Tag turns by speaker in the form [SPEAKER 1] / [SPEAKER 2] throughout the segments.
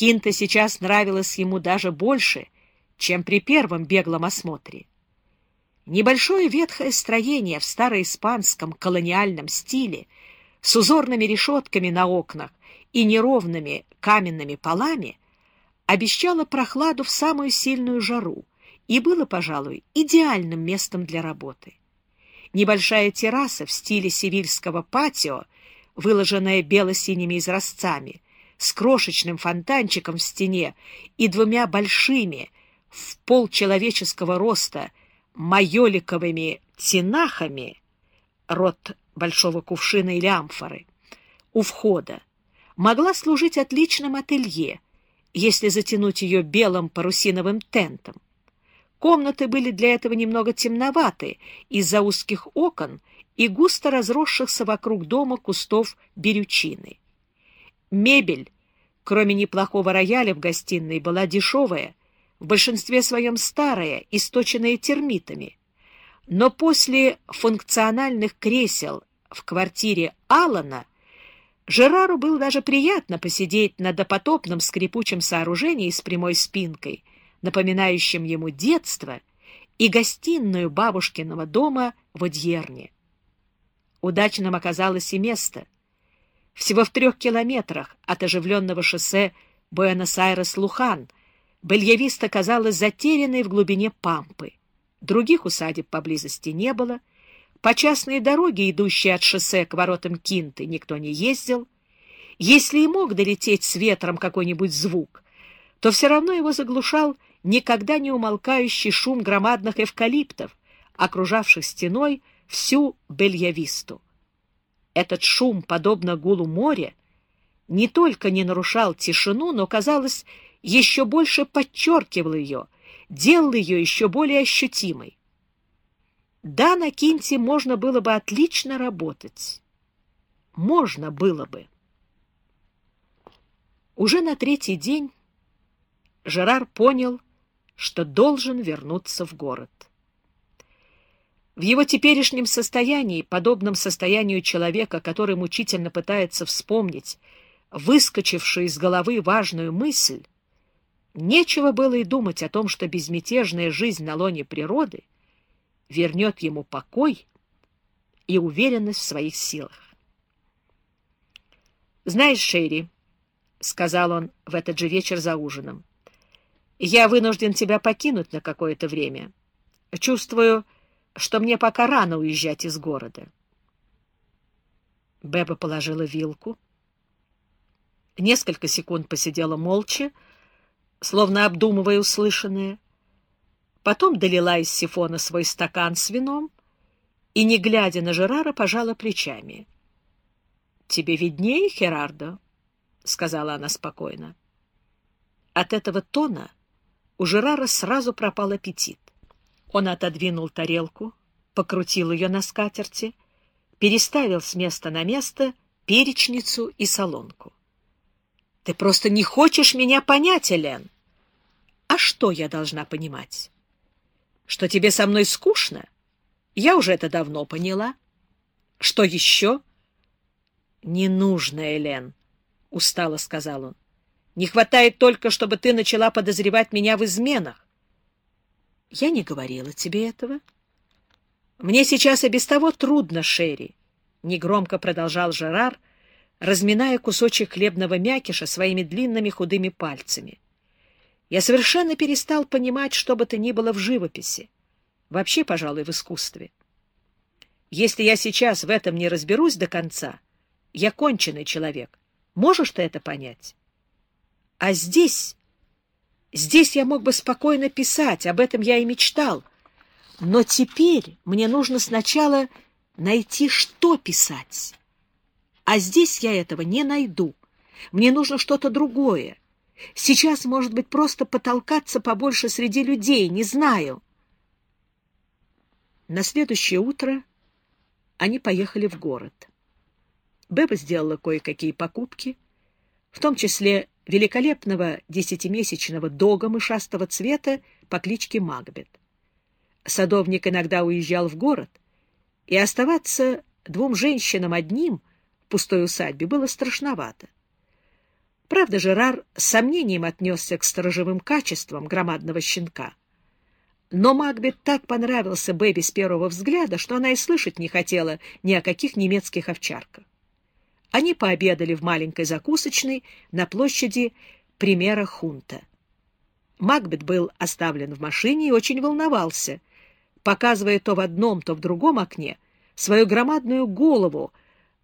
[SPEAKER 1] Кинта сейчас нравилась ему даже больше, чем при первом беглом осмотре. Небольшое ветхое строение в староиспанском колониальном стиле с узорными решетками на окнах и неровными каменными полами обещало прохладу в самую сильную жару и было, пожалуй, идеальным местом для работы. Небольшая терраса в стиле сивильского патио, выложенная бело-синими изразцами, с крошечным фонтанчиком в стене и двумя большими, в полчеловеческого роста, майоликовыми тинахами, рот большого кувшина или амфоры, у входа, могла служить отличным ателье, если затянуть ее белым парусиновым тентом. Комнаты были для этого немного темноваты из-за узких окон и густо разросшихся вокруг дома кустов берючины. Мебель, кроме неплохого рояля в гостиной, была дешевая, в большинстве своем старая, источенная термитами. Но после функциональных кресел в квартире Алана Жерару было даже приятно посидеть на допотопном скрипучем сооружении с прямой спинкой, напоминающим ему детство и гостиную бабушкиного дома в Одьерне. Удачным оказалось и место. Всего в трех километрах от оживленного шоссе Буэнос-Айрес-Лухан Бельявиста казалась затерянной в глубине пампы. Других усадеб поблизости не было. По частной дороге, идущей от шоссе к воротам Кинты, никто не ездил. Если и мог долететь с ветром какой-нибудь звук, то все равно его заглушал никогда не умолкающий шум громадных эвкалиптов, окружавших стеной всю Бельявисту. Этот шум, подобно гулу моря, не только не нарушал тишину, но, казалось, еще больше подчеркивал ее, делал ее еще более ощутимой. Да, на Кинте можно было бы отлично работать. Можно было бы. Уже на третий день Жерар понял, что должен вернуться в город. В его теперешнем состоянии, подобном состоянию человека, который мучительно пытается вспомнить выскочившую из головы важную мысль, нечего было и думать о том, что безмятежная жизнь на лоне природы вернет ему покой и уверенность в своих силах. «Знаешь, Шерри», — сказал он в этот же вечер за ужином, я вынужден тебя покинуть на какое-то время. Чувствую, что мне пока рано уезжать из города. Беба положила вилку. Несколько секунд посидела молча, словно обдумывая услышанное. Потом долила из сифона свой стакан с вином и, не глядя на Жерара, пожала плечами. — Тебе виднее, Херардо, — сказала она спокойно. От этого тона у Жерара сразу пропал аппетит. Он отодвинул тарелку, покрутил ее на скатерти, переставил с места на место перечницу и солонку. — Ты просто не хочешь меня понять, Элен. — А что я должна понимать? — Что тебе со мной скучно? Я уже это давно поняла. — Что еще? — Не нужно, Элен, — устало сказал он. Не хватает только, чтобы ты начала подозревать меня в изменах. Я не говорила тебе этого. Мне сейчас и без того трудно, Шерри, — негромко продолжал Жерар, разминая кусочек хлебного мякиша своими длинными худыми пальцами. Я совершенно перестал понимать, что бы то ни было в живописи, вообще, пожалуй, в искусстве. Если я сейчас в этом не разберусь до конца, я конченый человек. Можешь ты это понять? А здесь... Здесь я мог бы спокойно писать, об этом я и мечтал. Но теперь мне нужно сначала найти, что писать. А здесь я этого не найду. Мне нужно что-то другое. Сейчас, может быть, просто потолкаться побольше среди людей, не знаю. На следующее утро они поехали в город. Беба сделала кое-какие покупки, в том числе великолепного десятимесячного дога мышастого цвета по кличке Макбет. Садовник иногда уезжал в город, и оставаться двум женщинам одним в пустой усадьбе было страшновато. Правда, Жерар с сомнением отнесся к сторожевым качествам громадного щенка. Но Макбет так понравился Бэби с первого взгляда, что она и слышать не хотела ни о каких немецких овчарках. Они пообедали в маленькой закусочной на площади Примера Хунта. Макбет был оставлен в машине и очень волновался, показывая то в одном, то в другом окне свою громадную голову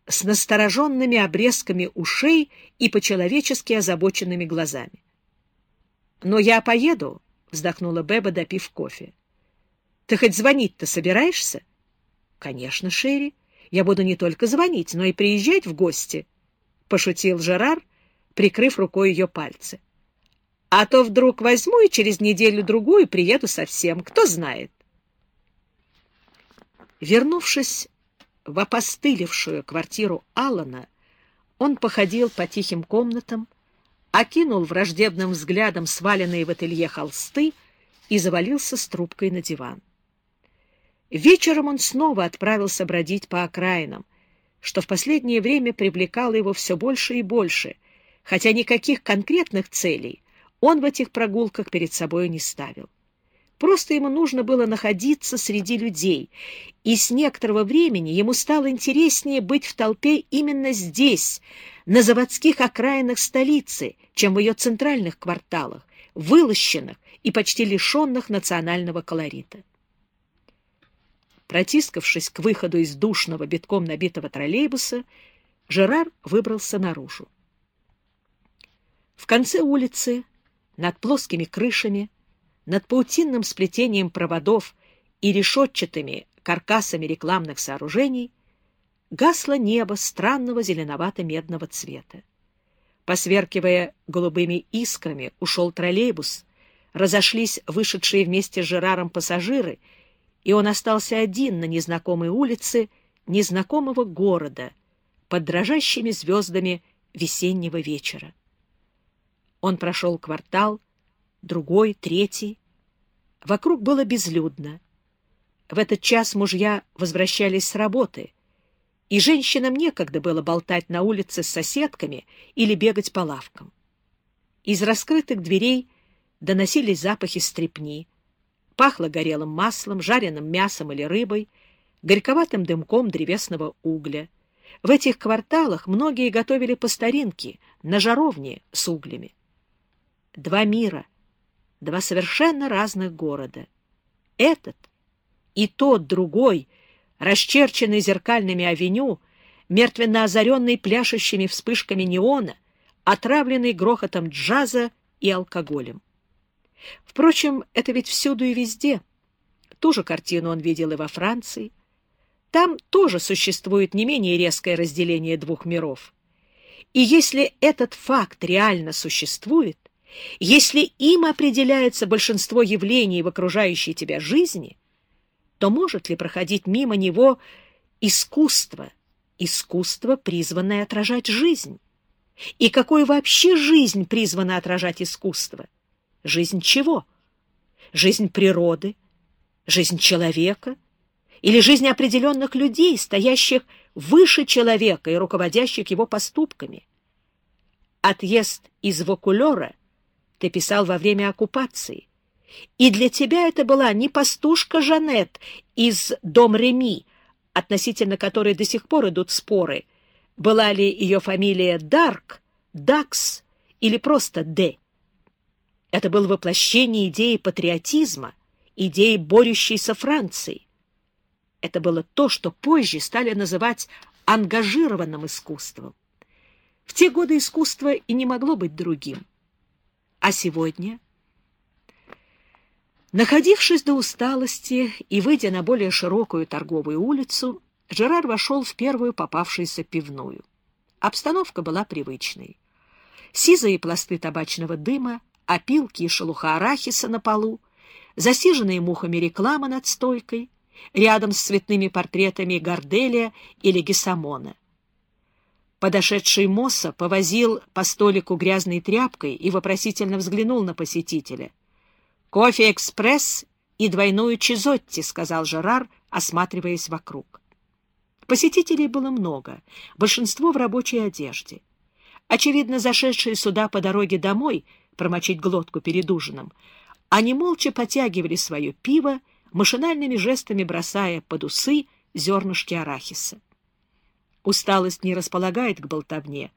[SPEAKER 1] с настороженными обрезками ушей и по-человечески озабоченными глазами. «Но я поеду», — вздохнула Беба, допив кофе. «Ты хоть звонить-то собираешься?» «Конечно, Шерри. Я буду не только звонить, но и приезжать в гости», — пошутил Жерар, прикрыв рукой ее пальцы. «А то вдруг возьму и через неделю-другую приеду совсем, кто знает». Вернувшись в опостылевшую квартиру Алана, он походил по тихим комнатам, окинул враждебным взглядом сваленные в ателье холсты и завалился с трубкой на диван. Вечером он снова отправился бродить по окраинам, что в последнее время привлекало его все больше и больше, хотя никаких конкретных целей он в этих прогулках перед собой не ставил. Просто ему нужно было находиться среди людей, и с некоторого времени ему стало интереснее быть в толпе именно здесь, на заводских окраинах столицы, чем в ее центральных кварталах, вылощенных и почти лишенных национального колорита. Протискавшись к выходу из душного, битком набитого троллейбуса, Жерар выбрался наружу. В конце улицы, над плоскими крышами, над паутинным сплетением проводов и решетчатыми каркасами рекламных сооружений гасло небо странного зеленовато-медного цвета. Посверкивая голубыми искрами, ушел троллейбус, разошлись вышедшие вместе с Жераром пассажиры — и он остался один на незнакомой улице незнакомого города под дрожащими звездами весеннего вечера. Он прошел квартал, другой, третий. Вокруг было безлюдно. В этот час мужья возвращались с работы, и женщинам некогда было болтать на улице с соседками или бегать по лавкам. Из раскрытых дверей доносились запахи стрепни, Пахло горелым маслом, жареным мясом или рыбой, горьковатым дымком древесного угля. В этих кварталах многие готовили по старинке, на жаровне с углями. Два мира, два совершенно разных города. Этот и тот другой, расчерченный зеркальными авеню, мертвенно озаренный пляшущими вспышками неона, отравленный грохотом джаза и алкоголем. Впрочем, это ведь всюду и везде. Ту же картину он видел и во Франции. Там тоже существует не менее резкое разделение двух миров. И если этот факт реально существует, если им определяется большинство явлений в окружающей тебя жизни, то может ли проходить мимо него искусство, искусство, призванное отражать жизнь? И какой вообще жизнь призвана отражать искусство? Жизнь чего? Жизнь природы? Жизнь человека? Или жизнь определенных людей, стоящих выше человека и руководящих его поступками? Отъезд из Вокулера ты писал во время оккупации. И для тебя это была не пастушка Жанет из Дом-Реми, относительно которой до сих пор идут споры, была ли ее фамилия Дарк, Дакс или просто Д. Это было воплощение идеи патриотизма, идеи борющейся Франции. Это было то, что позже стали называть ангажированным искусством. В те годы искусство и не могло быть другим. А сегодня... Находившись до усталости и выйдя на более широкую торговую улицу, Жерар вошел в первую попавшуюся пивную. Обстановка была привычной. Сизые пласты табачного дыма опилки и шелуха арахиса на полу, засиженные мухами реклама над стойкой, рядом с цветными портретами Горделия или Гесамона. Подошедший Мосса повозил по столику грязной тряпкой и вопросительно взглянул на посетителя. «Кофе-экспресс и двойную чизотти», — сказал Жерар, осматриваясь вокруг. Посетителей было много, большинство в рабочей одежде. очевидно, зашедшие сюда по дороге домой промочить глотку перед ужином, они молча потягивали свое пиво, машинальными жестами бросая под усы зернышки арахиса. Усталость не располагает к болтовне,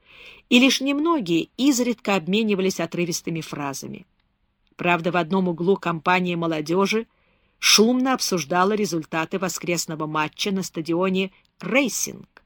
[SPEAKER 1] и лишь немногие изредка обменивались отрывистыми фразами. Правда, в одном углу компания молодежи шумно обсуждала результаты воскресного матча на стадионе «Рейсинг».